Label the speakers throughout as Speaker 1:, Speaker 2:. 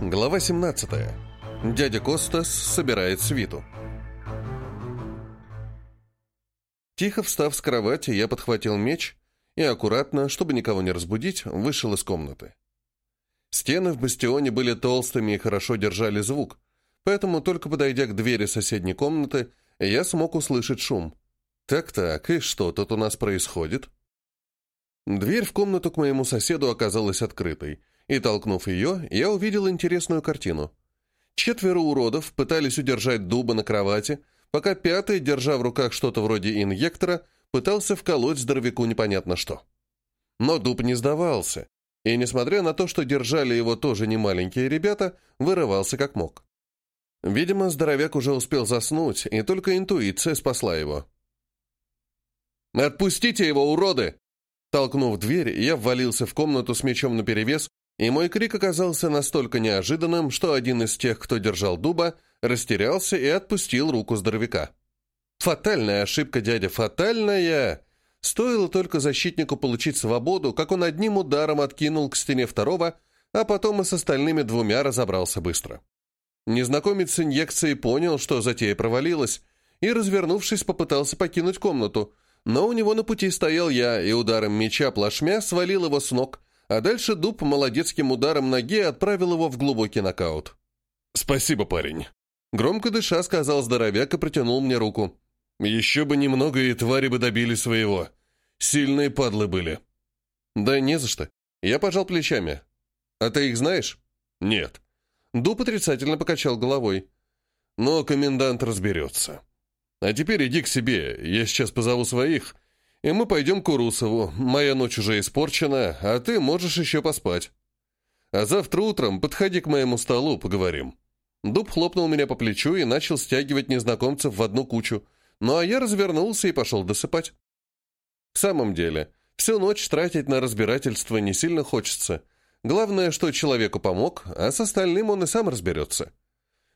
Speaker 1: Глава 17. Дядя Костас собирает свиту. Тихо встав с кровати, я подхватил меч и аккуратно, чтобы никого не разбудить, вышел из комнаты. Стены в бастионе были толстыми и хорошо держали звук, поэтому только подойдя к двери соседней комнаты, я смог услышать шум. Так-так, и что тут у нас происходит? Дверь в комнату к моему соседу оказалась открытой, и, толкнув ее, я увидел интересную картину. Четверо уродов пытались удержать дуба на кровати, пока пятый, держа в руках что-то вроде инъектора, пытался вколоть здоровяку непонятно что. Но дуб не сдавался, и, несмотря на то, что держали его тоже немаленькие ребята, вырывался как мог. Видимо, здоровяк уже успел заснуть, и только интуиция спасла его. «Отпустите его, уроды!» Толкнув дверь, я ввалился в комнату с мечом наперевес и мой крик оказался настолько неожиданным, что один из тех, кто держал дуба, растерялся и отпустил руку здоровяка. Фатальная ошибка, дядя, фатальная! Стоило только защитнику получить свободу, как он одним ударом откинул к стене второго, а потом и с остальными двумя разобрался быстро. Незнакомец с инъекцией понял, что затея провалилась, и, развернувшись, попытался покинуть комнату, но у него на пути стоял я, и ударом меча плашмя свалил его с ног, а дальше Дуб молодецким ударом ноги отправил его в глубокий нокаут. «Спасибо, парень!» Громко дыша, сказал здоровяк и протянул мне руку. «Еще бы немного, и твари бы добили своего. Сильные падлы были». «Да не за что. Я пожал плечами. А ты их знаешь?» «Нет». Дуб отрицательно покачал головой. «Но комендант разберется. А теперь иди к себе, я сейчас позову своих, и мы пойдем к Урусову. Моя ночь уже испорчена, а ты можешь еще поспать. А завтра утром подходи к моему столу, поговорим». Дуб хлопнул меня по плечу и начал стягивать незнакомцев в одну кучу, ну а я развернулся и пошел досыпать. В самом деле, всю ночь тратить на разбирательство не сильно хочется. Главное, что человеку помог, а с остальным он и сам разберется.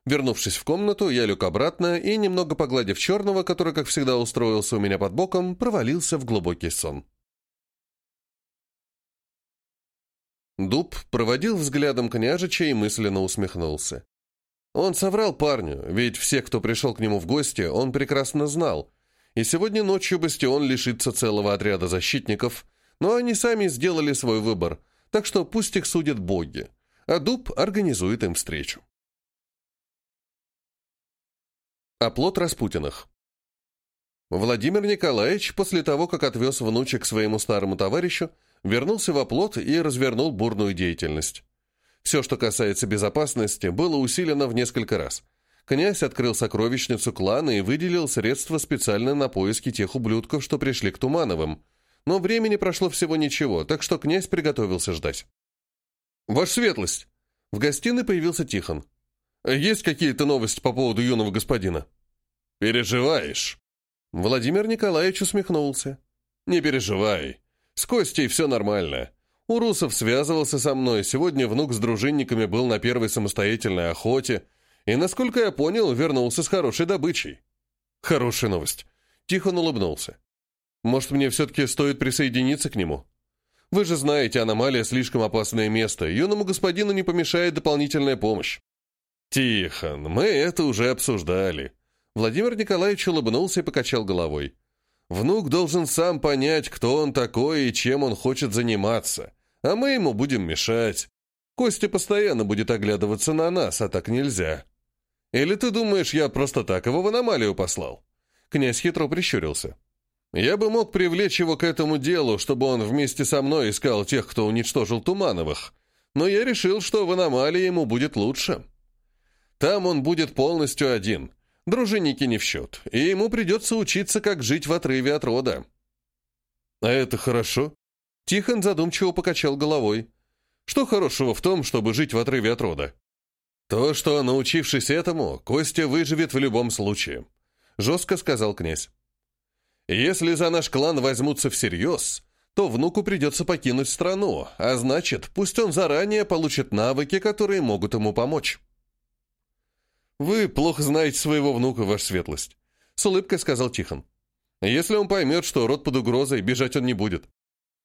Speaker 1: Вернувшись в комнату, я лег обратно и, немного погладив черного, который, как всегда, устроился у меня под боком, провалился в глубокий сон. Дуб проводил взглядом княжича и мысленно усмехнулся. Он соврал парню, ведь все, кто пришел к нему в гости, он прекрасно знал. И сегодня ночью Бастион лишится целого отряда защитников, но они сами сделали свой выбор, так что пусть их судят боги, а Дуб организует им встречу. Оплот Распутиных. Владимир Николаевич, после того, как отвез внучек к своему старому товарищу, вернулся в оплот и развернул бурную деятельность. Все, что касается безопасности, было усилено в несколько раз. Князь открыл сокровищницу клана и выделил средства специально на поиски тех ублюдков, что пришли к Тумановым. Но времени прошло всего ничего, так что князь приготовился ждать. «Ваша светлость!» В гостиной появился Тихон. Есть какие-то новости по поводу юного господина?» «Переживаешь?» Владимир Николаевич усмехнулся. «Не переживай. С Костей все нормально. Урусов связывался со мной, сегодня внук с дружинниками был на первой самостоятельной охоте, и, насколько я понял, вернулся с хорошей добычей». «Хорошая новость». Тихон улыбнулся. «Может, мне все-таки стоит присоединиться к нему? Вы же знаете, аномалия слишком опасное место, юному господину не помешает дополнительная помощь. «Тихон, мы это уже обсуждали». Владимир Николаевич улыбнулся и покачал головой. «Внук должен сам понять, кто он такой и чем он хочет заниматься, а мы ему будем мешать. Костя постоянно будет оглядываться на нас, а так нельзя. Или ты думаешь, я просто так его в аномалию послал?» Князь хитро прищурился. «Я бы мог привлечь его к этому делу, чтобы он вместе со мной искал тех, кто уничтожил Тумановых, но я решил, что в аномалии ему будет лучше». Там он будет полностью один. Дружинники не в счет, и ему придется учиться, как жить в отрыве от рода. А это хорошо. Тихон задумчиво покачал головой. Что хорошего в том, чтобы жить в отрыве от рода? То, что, научившись этому, Костя выживет в любом случае, жестко сказал князь. Если за наш клан возьмутся всерьез, то внуку придется покинуть страну, а значит, пусть он заранее получит навыки, которые могут ему помочь. «Вы плохо знаете своего внука, ваша светлость», — с улыбкой сказал Тихон. «Если он поймет, что род под угрозой, бежать он не будет.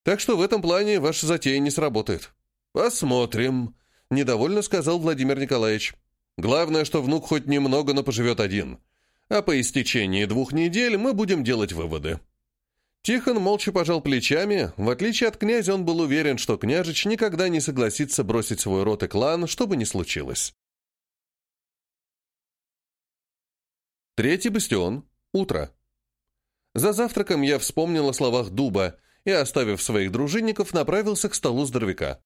Speaker 1: Так что в этом плане ваша затея не сработает». «Посмотрим», — недовольно сказал Владимир Николаевич. «Главное, что внук хоть немного, но поживет один. А по истечении двух недель мы будем делать выводы». Тихон молча пожал плечами. В отличие от князя, он был уверен, что княжич никогда не согласится бросить свой род и клан, что бы ни случилось. Третий бастион. Утро. За завтраком я вспомнил о словах Дуба и, оставив своих дружинников, направился к столу здоровяка.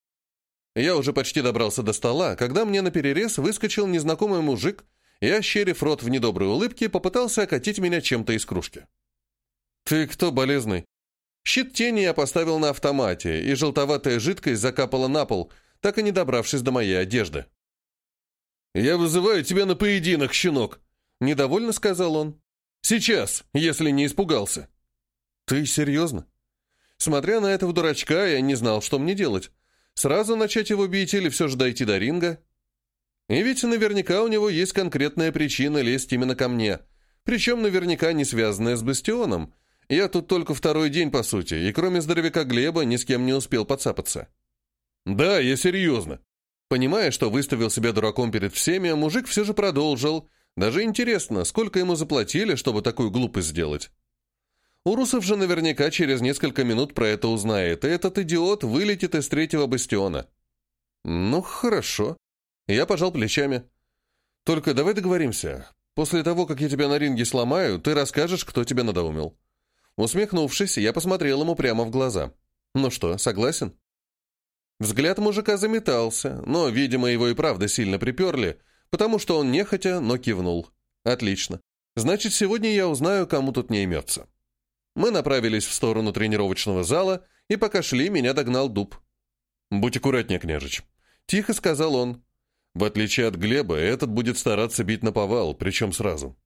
Speaker 1: Я уже почти добрался до стола, когда мне на перерез выскочил незнакомый мужик и, ощерив рот в недоброй улыбке, попытался окатить меня чем-то из кружки. «Ты кто, болезный?» Щит тени я поставил на автомате, и желтоватая жидкость закапала на пол, так и не добравшись до моей одежды. «Я вызываю тебя на поединок, щенок!» — недовольно сказал он. «Сейчас, если не испугался». «Ты серьезно?» Смотря на этого дурачка, я не знал, что мне делать. Сразу начать его бить или все же дойти до ринга? И ведь наверняка у него есть конкретная причина лезть именно ко мне. Причем наверняка не связанная с Бастионом, я тут только второй день, по сути, и кроме здоровяка Глеба ни с кем не успел подцапаться. Да, я серьезно. Понимая, что выставил себя дураком перед всеми, мужик все же продолжил. Даже интересно, сколько ему заплатили, чтобы такую глупость сделать. Урусов же наверняка через несколько минут про это узнает, и этот идиот вылетит из третьего бастиона. Ну, хорошо. Я пожал плечами. Только давай договоримся. После того, как я тебя на ринге сломаю, ты расскажешь, кто тебя надоумил. Усмехнувшись, я посмотрел ему прямо в глаза. «Ну что, согласен?» Взгляд мужика заметался, но, видимо, его и правда сильно приперли, потому что он нехотя, но кивнул. «Отлично. Значит, сегодня я узнаю, кому тут не имется». Мы направились в сторону тренировочного зала, и пока шли, меня догнал дуб. «Будь аккуратнее, княжич», — тихо сказал он. «В отличие от Глеба, этот будет стараться бить на повал, причем сразу».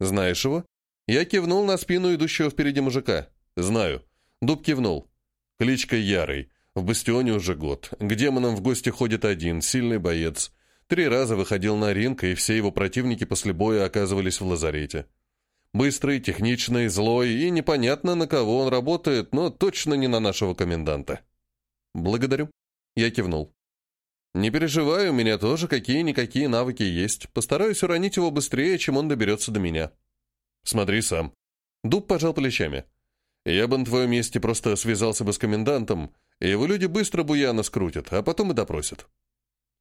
Speaker 1: «Знаешь его?» Я кивнул на спину идущего впереди мужика. «Знаю». Дуб кивнул. Кличка Ярый. В бастионе уже год. К демонам в гости ходит один, сильный боец. Три раза выходил на ринг, и все его противники после боя оказывались в лазарете. Быстрый, техничный, злой, и непонятно, на кого он работает, но точно не на нашего коменданта. «Благодарю». Я кивнул. «Не переживай, у меня тоже какие-никакие навыки есть. Постараюсь уронить его быстрее, чем он доберется до меня». Смотри сам. Дуб пожал плечами. Я бы на твоем месте просто связался бы с комендантом, и его люди быстро буяна скрутят, а потом и допросят.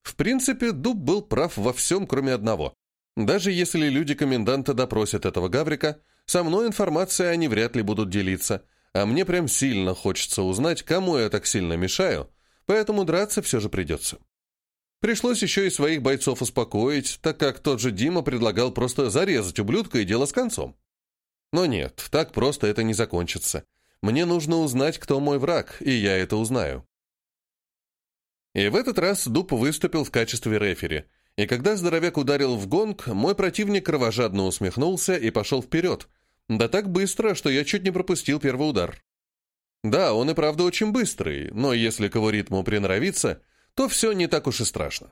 Speaker 1: В принципе, Дуб был прав во всем, кроме одного. Даже если люди коменданта допросят этого Гаврика, со мной информацией они вряд ли будут делиться, а мне прям сильно хочется узнать, кому я так сильно мешаю, поэтому драться все же придется. Пришлось еще и своих бойцов успокоить, так как тот же Дима предлагал просто зарезать ублюдка и дело с концом. Но нет, так просто это не закончится. Мне нужно узнать, кто мой враг, и я это узнаю. И в этот раз Дуб выступил в качестве рефери, и когда здоровяк ударил в гонг, мой противник кровожадно усмехнулся и пошел вперед, да так быстро, что я чуть не пропустил первый удар. Да, он и правда очень быстрый, но если к его ритму приноровиться — то все не так уж и страшно.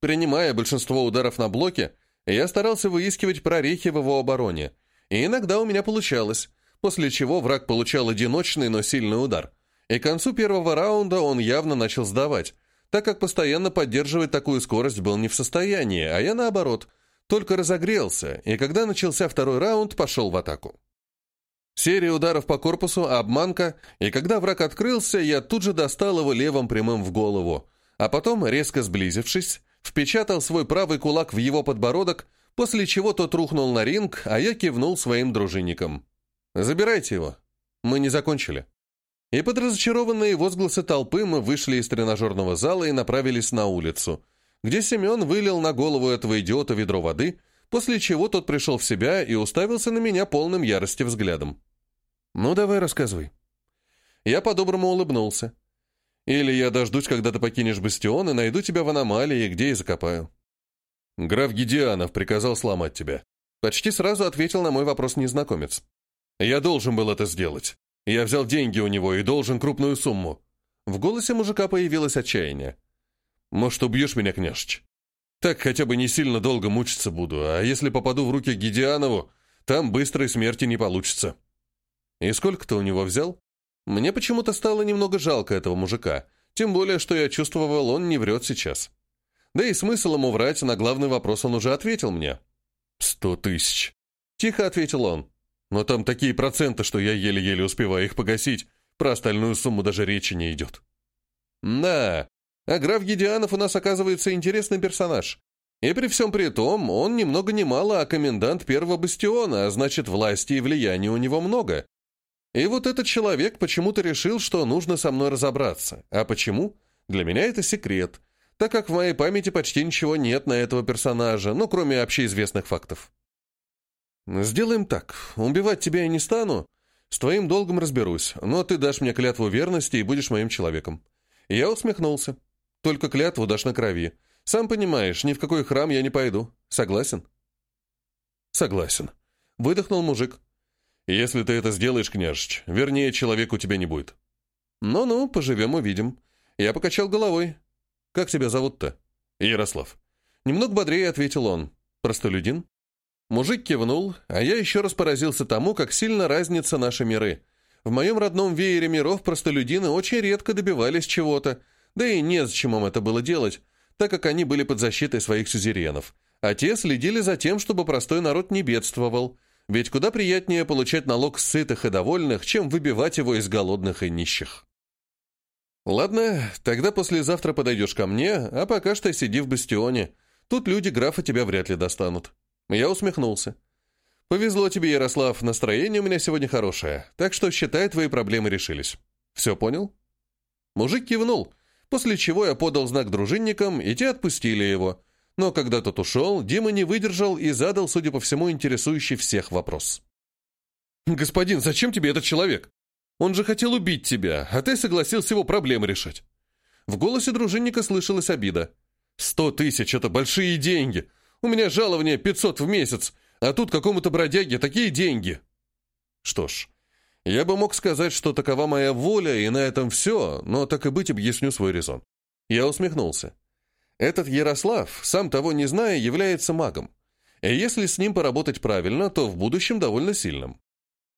Speaker 1: Принимая большинство ударов на блоке, я старался выискивать прорехи в его обороне, и иногда у меня получалось, после чего враг получал одиночный, но сильный удар. И к концу первого раунда он явно начал сдавать, так как постоянно поддерживать такую скорость был не в состоянии, а я наоборот, только разогрелся, и когда начался второй раунд, пошел в атаку. Серия ударов по корпусу, обманка, и когда враг открылся, я тут же достал его левым прямым в голову, а потом, резко сблизившись, впечатал свой правый кулак в его подбородок, после чего тот рухнул на ринг, а я кивнул своим дружинникам. «Забирайте его. Мы не закончили». И под разочарованные возгласы толпы мы вышли из тренажерного зала и направились на улицу, где Семен вылил на голову этого идиота ведро воды, после чего тот пришел в себя и уставился на меня полным ярости взглядом. «Ну, давай рассказывай». Я по-доброму улыбнулся. Или я дождусь, когда ты покинешь бастион, и найду тебя в аномалии, где и закопаю». «Граф Гедианов приказал сломать тебя». Почти сразу ответил на мой вопрос незнакомец. «Я должен был это сделать. Я взял деньги у него и должен крупную сумму». В голосе мужика появилось отчаяние. «Может, убьешь меня, княжич? Так хотя бы не сильно долго мучиться буду, а если попаду в руки Гедианову, там быстрой смерти не получится». «И сколько ты у него взял?» Мне почему-то стало немного жалко этого мужика, тем более, что я чувствовал, он не врет сейчас. Да и смысл ему врать, на главный вопрос он уже ответил мне. «Сто тысяч», — тихо ответил он. «Но там такие проценты, что я еле-еле успеваю их погасить. Про остальную сумму даже речи не идет». «Да, а граф Гедианов у нас, оказывается, интересный персонаж. И при всем при том, он ни много ни мало, а комендант первого бастиона, а значит, власти и влияния у него много. И вот этот человек почему-то решил, что нужно со мной разобраться. А почему? Для меня это секрет, так как в моей памяти почти ничего нет на этого персонажа, ну, кроме общеизвестных фактов. Сделаем так. Убивать тебя я не стану. С твоим долгом разберусь, но ты дашь мне клятву верности и будешь моим человеком. Я усмехнулся. Только клятву дашь на крови. Сам понимаешь, ни в какой храм я не пойду. Согласен? Согласен. Выдохнул мужик. Если ты это сделаешь, княжич, вернее, человек у тебя не будет. Ну-ну, поживем увидим. Я покачал головой. Как тебя зовут-то? Ярослав. Немного бодрее ответил он. Простолюдин? Мужик кивнул, а я еще раз поразился тому, как сильно разнятся наши миры. В моем родном веере миров простолюдины очень редко добивались чего-то, да и незачем им это было делать, так как они были под защитой своих сюзеренов, а те следили за тем, чтобы простой народ не бедствовал, ведь куда приятнее получать налог с сытых и довольных, чем выбивать его из голодных и нищих. «Ладно, тогда послезавтра подойдешь ко мне, а пока что сиди в бастионе. Тут люди графа тебя вряд ли достанут». Я усмехнулся. «Повезло тебе, Ярослав, настроение у меня сегодня хорошее, так что, считай, твои проблемы решились. Все понял?» Мужик кивнул, после чего я подал знак дружинникам, и те отпустили его. Но когда тот ушел, Дима не выдержал и задал, судя по всему, интересующий всех вопрос. «Господин, зачем тебе этот человек? Он же хотел убить тебя, а ты согласился его проблемы решать». В голосе дружинника слышалась обида. «Сто тысяч — это большие деньги. У меня жалование пятьсот в месяц, а тут какому-то бродяге такие деньги». Что ж, я бы мог сказать, что такова моя воля, и на этом все, но так и быть объясню свой резон. Я усмехнулся. Этот Ярослав, сам того не зная, является магом. И если с ним поработать правильно, то в будущем довольно сильным.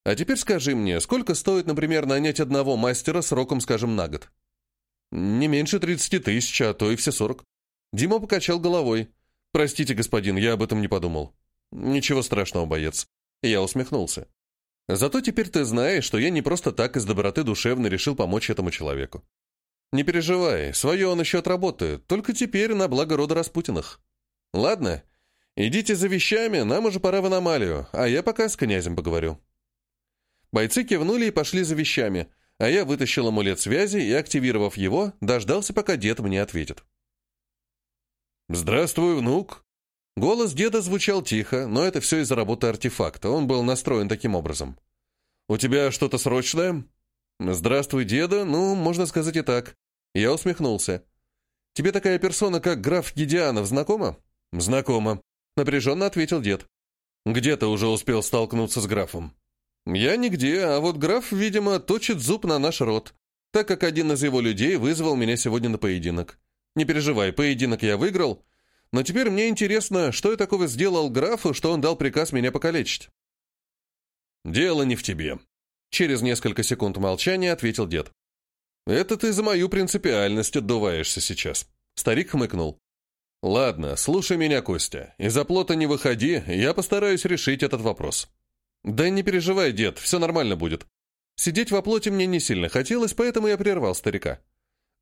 Speaker 1: А теперь скажи мне, сколько стоит, например, нанять одного мастера сроком, скажем, на год? Не меньше 30 тысяч, а то и все 40. Дима покачал головой. Простите, господин, я об этом не подумал. Ничего страшного, боец. Я усмехнулся. Зато теперь ты знаешь, что я не просто так из доброты душевно решил помочь этому человеку. Не переживай, свое он еще отработает, только теперь на благо рода Распутиных. Ладно, идите за вещами, нам уже пора в аномалию, а я пока с князем поговорю. Бойцы кивнули и пошли за вещами, а я вытащил амулет связи и, активировав его, дождался, пока дед мне ответит. «Здравствуй, внук!» Голос деда звучал тихо, но это все из-за работы артефакта, он был настроен таким образом. «У тебя что-то срочное?» «Здравствуй, деда, ну, можно сказать и так». Я усмехнулся. «Тебе такая персона, как граф Гедианов, знакома?» «Знакома», — напряженно ответил дед. «Где ты уже успел столкнуться с графом?» «Я нигде, а вот граф, видимо, точит зуб на наш род, так как один из его людей вызвал меня сегодня на поединок. Не переживай, поединок я выиграл, но теперь мне интересно, что я такого сделал графу, что он дал приказ меня покалечить. «Дело не в тебе», — через несколько секунд молчания ответил дед. «Это ты за мою принципиальность отдуваешься сейчас», — старик хмыкнул. «Ладно, слушай меня, Костя. Из оплота не выходи, я постараюсь решить этот вопрос». «Да не переживай, дед, все нормально будет. Сидеть в оплоте мне не сильно хотелось, поэтому я прервал старика.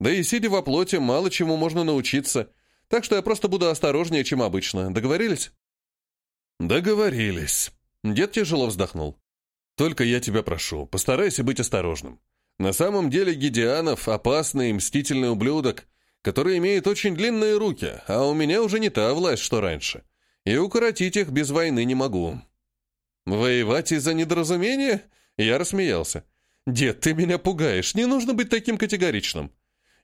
Speaker 1: Да и сидя в оплоте, мало чему можно научиться, так что я просто буду осторожнее, чем обычно. Договорились?» «Договорились». Дед тяжело вздохнул. «Только я тебя прошу, постарайся быть осторожным. На самом деле Гедианов — опасный и мстительный ублюдок, который имеет очень длинные руки, а у меня уже не та власть, что раньше. И укоротить их без войны не могу». «Воевать из-за недоразумения?» Я рассмеялся. «Дед, ты меня пугаешь, не нужно быть таким категоричным.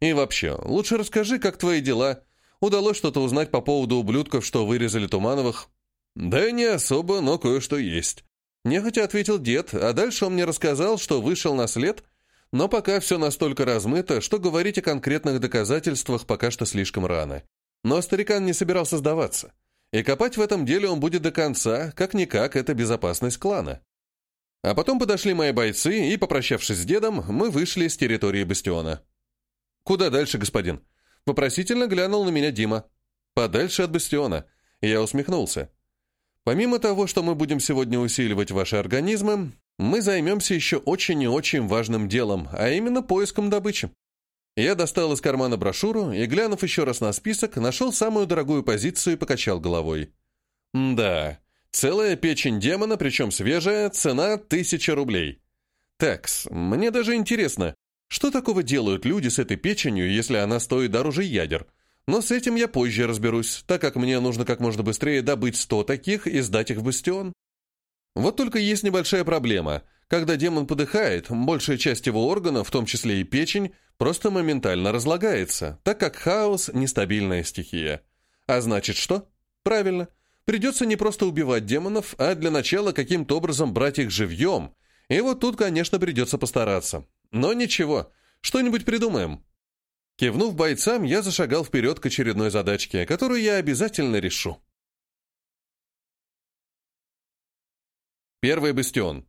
Speaker 1: И вообще, лучше расскажи, как твои дела, Удалось что-то узнать по поводу ублюдков, что вырезали Тумановых? Да не особо, но кое-что есть. Нехотя ответил дед, а дальше он мне рассказал, что вышел на след, но пока все настолько размыто, что говорить о конкретных доказательствах пока что слишком рано. Но старикан не собирался сдаваться. И копать в этом деле он будет до конца, как-никак, это безопасность клана. А потом подошли мои бойцы, и, попрощавшись с дедом, мы вышли с территории бастиона. «Куда дальше, господин?» Вопросительно глянул на меня Дима. Подальше от бастиона. Я усмехнулся. Помимо того, что мы будем сегодня усиливать ваши организмы, мы займемся еще очень и очень важным делом, а именно поиском добычи. Я достал из кармана брошюру и, глянув еще раз на список, нашел самую дорогую позицию и покачал головой. Да, целая печень демона, причем свежая, цена тысяча рублей. Такс, мне даже интересно, что такого делают люди с этой печенью, если она стоит дороже ядер? Но с этим я позже разберусь, так как мне нужно как можно быстрее добыть сто таких и сдать их в бастион. Вот только есть небольшая проблема. Когда демон подыхает, большая часть его органов, в том числе и печень, просто моментально разлагается, так как хаос – нестабильная стихия. А значит что? Правильно. Придется не просто убивать демонов, а для начала каким-то образом брать их живьем. И вот тут, конечно, придется постараться. Но ничего, что-нибудь придумаем. Кивнув бойцам, я зашагал вперед к очередной задачке, которую я обязательно решу. Первый бастион.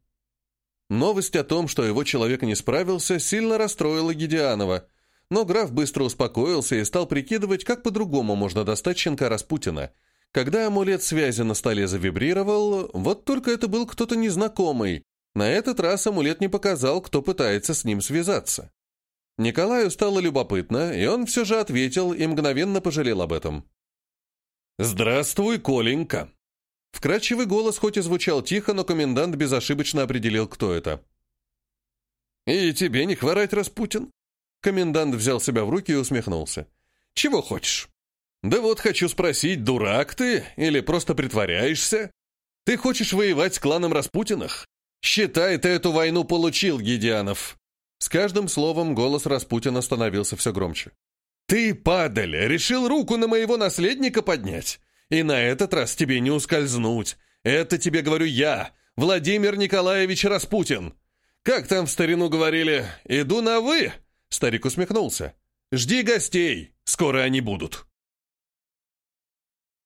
Speaker 1: Новость о том, что его человек не справился, сильно расстроила Гедианова, но граф быстро успокоился и стал прикидывать, как по-другому можно достать щенка Распутина. Когда амулет связи на столе завибрировал, вот только это был кто-то незнакомый. На этот раз амулет не показал, кто пытается с ним связаться. Николаю стало любопытно, и он все же ответил и мгновенно пожалел об этом. «Здравствуй, Коленька!» Вкрадчивый голос хоть и звучал тихо, но комендант безошибочно определил, кто это. «И тебе не хворать, Распутин?» Комендант взял себя в руки и усмехнулся. «Чего хочешь?» «Да вот хочу спросить, дурак ты или просто притворяешься? Ты хочешь воевать с кланом Распутиных? Считай, ты эту войну получил, Гедианов!» С каждым словом голос Распутина становился все громче. «Ты, падаль, решил руку на моего наследника поднять? И на этот раз тебе не ускользнуть. Это тебе говорю я, Владимир Николаевич Распутин. Как там в старину говорили, иду на «вы»?» Старик усмехнулся. «Жди гостей, скоро они будут».